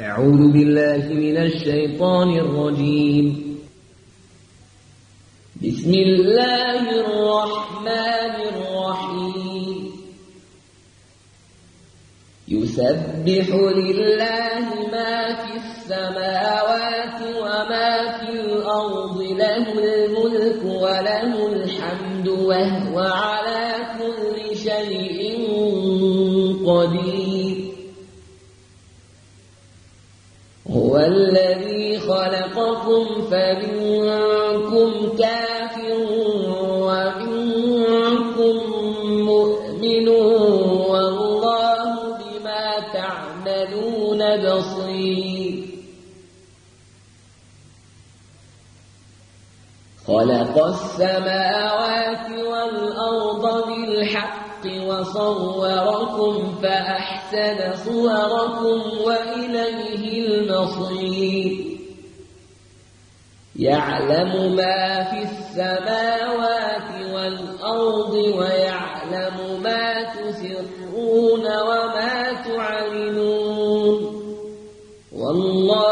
أعوذ بالله من الشيطان الرجيم. بسم الله الرحمن الرحيم. يسبح لله ما في السماوات وما في الأرض له الملك وله الحمد وهو على كل شيء قدير. الذي خلقكم فمنكم كافر ومنكم مؤمن والله بما تعملون بصير. خلق السماوات والأرض بالحق وصوركم فأحسن صوركم وإليه المصير. يعلم ما في السماوات والأرض ويعلم ما تسرون وما تعلنون. والله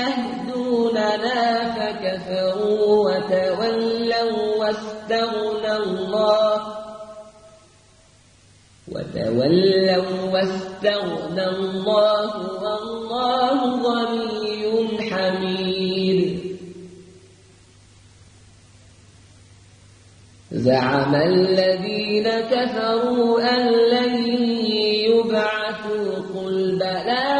يهدوننا فكفروا وتولوا واستغنى الله. وتولوا واستغنى الله والله غني حميد. زعم الذين كفروا أن لن يبعثوا قل بلى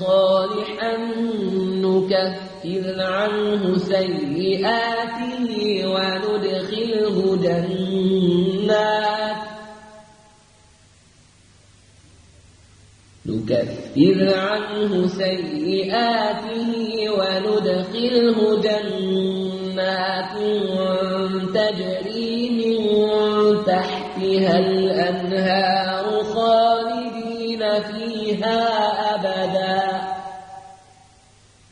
صالحا نكفر عنه سيئاته وندخله جنات. نكفر عنه سيئاته وندخله جنات تجري من تحتها الأنهار خالدين فيها.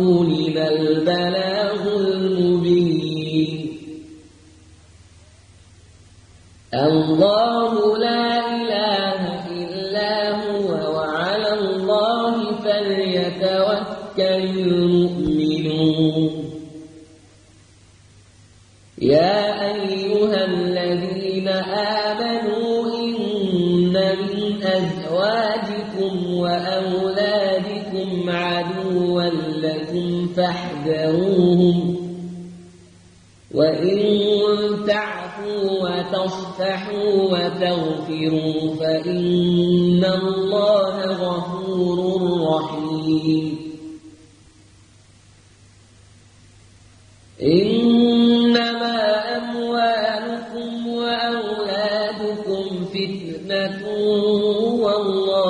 الرسول رسولنا البلاغ المبين. الله لا إله إلا هو وعلى الله فليتوكل المؤمنون. يا أيها الذين آمنوا إن من أزواجكم وأولادكم عدوا لكم فاحذروهم وإن تعفوا وتصفحوا وتغفروا فإن الله غفور رحيم. فتنة والله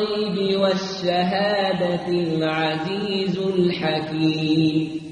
الغيب والشهادة العزيز الحكيم.